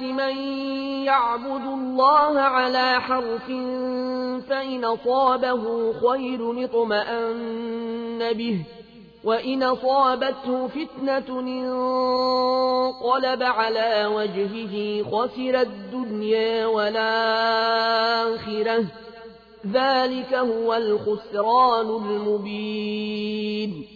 من يعبد الله على حرف فإن أصابه خير اطمأن به وإن أصابته فتنة انقلب على وجهه خسر الدنيا والآخرة. ذلك هو الخسران المبين.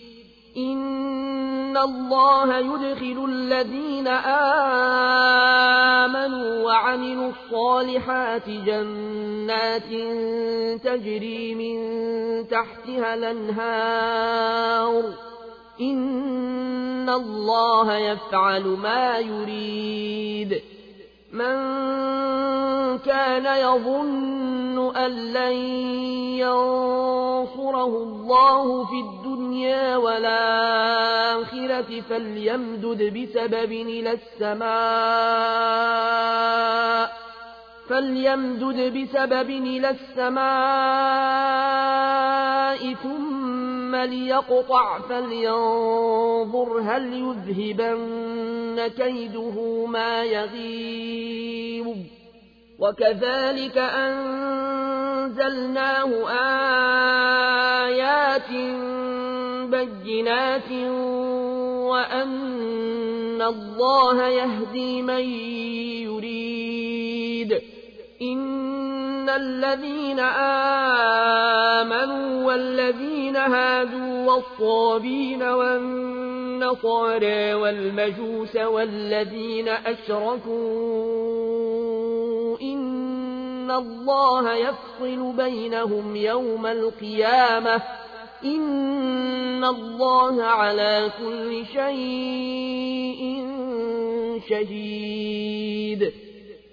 إن الله يدخل الذين آمنوا وعملوا الصالحات جنات تجري من تحتها الانهار الله يفعل ما يريد من كان يظن أن لن ينصره الله في الدنيا والآخرة فليمدد بسبب إلى السماء فليمدد بسبب إلى السماء ثم ليقطع فلينظر هل يذهبن كيده ما يغيب. وكذلك أنزلناه آيات بينات وأن الله يهدي من يريد إن الذين آمنوا والذين هادوا والصابين والنصارى والمجوس والذين أشركوا إن الله يفصل بينهم يوم القيامة إن الله على كل شيء شهيد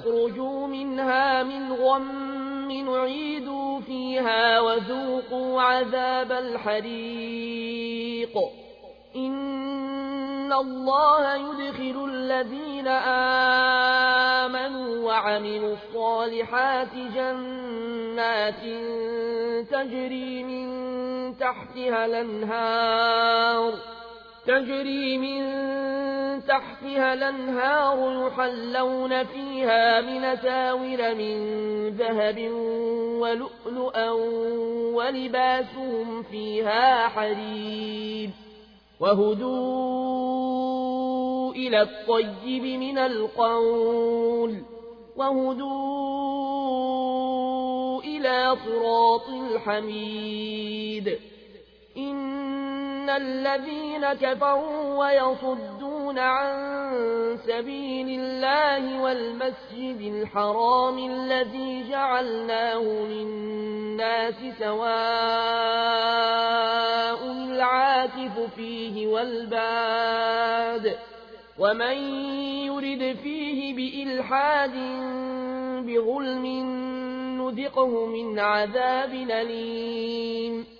يخرجوا منها من غم نعيدوا فيها وذوقوا عذاب الحريق. إن الله يدخل الذين آمنوا وعملوا الصالحات جنات تجري من تحتها الأنهار تجري من تحتها الأنهار يحلون فيها من ساور من ذهب ولؤلؤا ولباسهم فيها حرير وهدوا إلى الطيب من القول وهدوا إلى صراط الحميد إن الذين كفروا ويصدون عن سبيل الله والمسجد الحرام الذي جعلناه للناس سواء العاكف فيه والباد ومن يرد فيه بإلحاد بظلم نذقه من عذاب أليم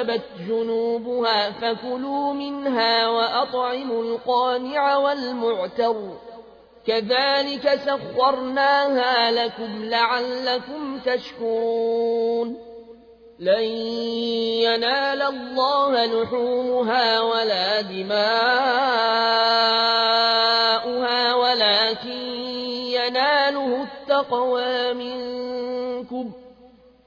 وجبت جنوبها فكلوا منها وأطعموا القانع والمعتر. كذلك سخرناها لكم لعلكم تشكرون. لن ينال الله لحومها ولا دماؤها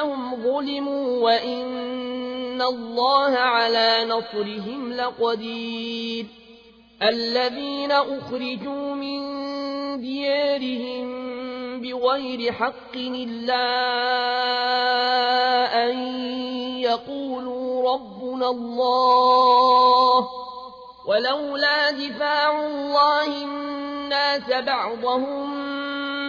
بأنهم ظلموا وإن الله على نصرهم لقدير. الذين أخرجوا من ديارهم بغير حق إلا أن يقولوا ربنا الله. ولولا دفاع الله الناس بعضهم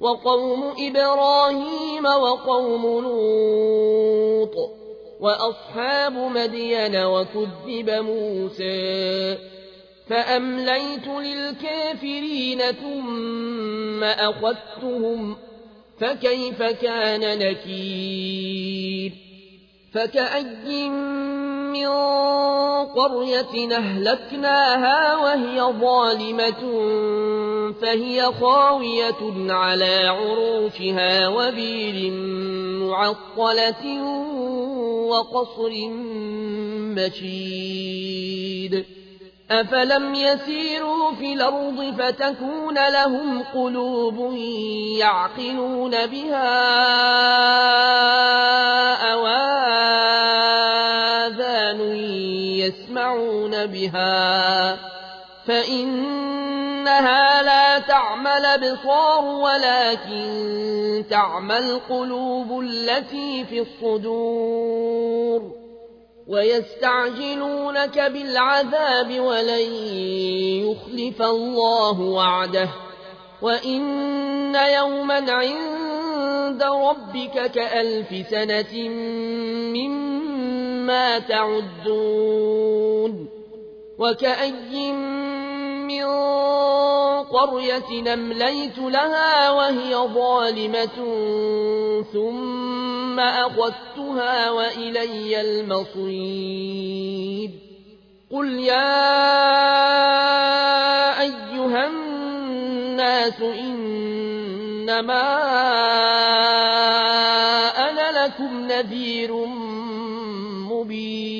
وقوم إبراهيم وقوم لوط وأصحاب مدين وكذب موسى فأمليت للكافرين ثم أخذتهم فكيف كان نكير فكأي من قرية أهلكناها وهي ظالمة فهي خاوية على عروشها وبير معطلة وقصر مشيد. أفلم يسيروا في الأرض فتكون لهم قلوب يعقلون بها أواذان يسمعون بها. فإنها لا تعمل بصار ولكن تعمى القلوب التي في الصدور ويستعجلونك بالعذاب ولن يخلف الله وعده وإن يوما عند ربك كألف سنة مما تعدون وكأي من قرية نمليت لها وهي ظالمة ثم أخذتها وإلي المصير. قل يا أيها الناس إنما أنا لكم نذير مبين.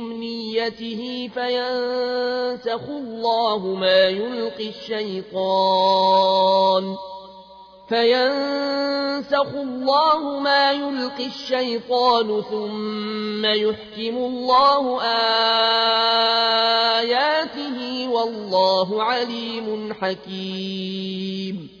أمنيته فينسخ الله ما يلقي الشيطان فينسخ الله ما يلقي الشيطان ثم يحكم الله آياته والله عليم حكيم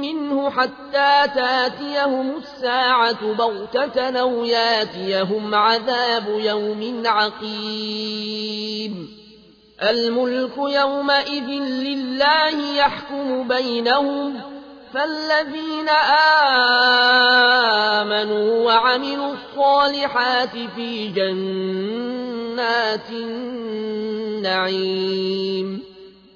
منه حتى تاتيهم الساعة بغتة أو ياتيهم عذاب يوم عقيم. الملك يومئذ لله يحكم بينهم فالذين آمنوا وعملوا الصالحات في جنات النعيم.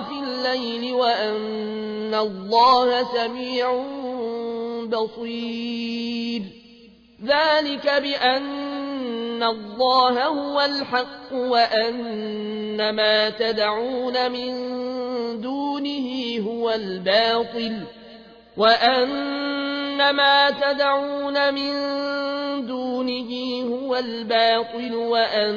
في الليل وأن الله سميع بصير. ذلك بأن الله هو الحق وأن ما تدعون من دونه هو الباطل وأن ما تدعون من دونه هو الباطل وأن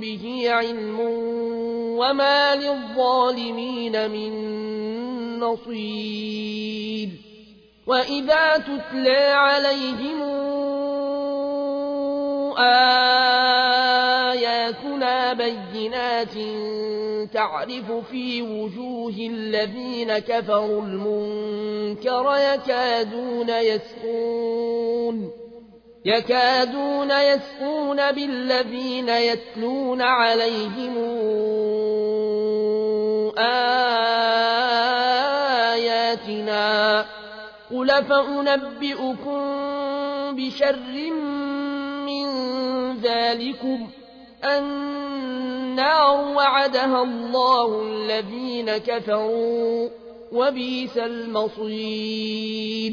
به علم وما للظالمين من نصير وإذا تتلى عليهم آياتنا بينات تعرف في وجوه الذين كفروا المنكر يكادون يسقون يكادون يسقون بالذين يتلون عليهم آياتنا. قل فأنبئكم بشر من ذلكم؟ النار وعدها الله الذين كفروا وبيس المصير.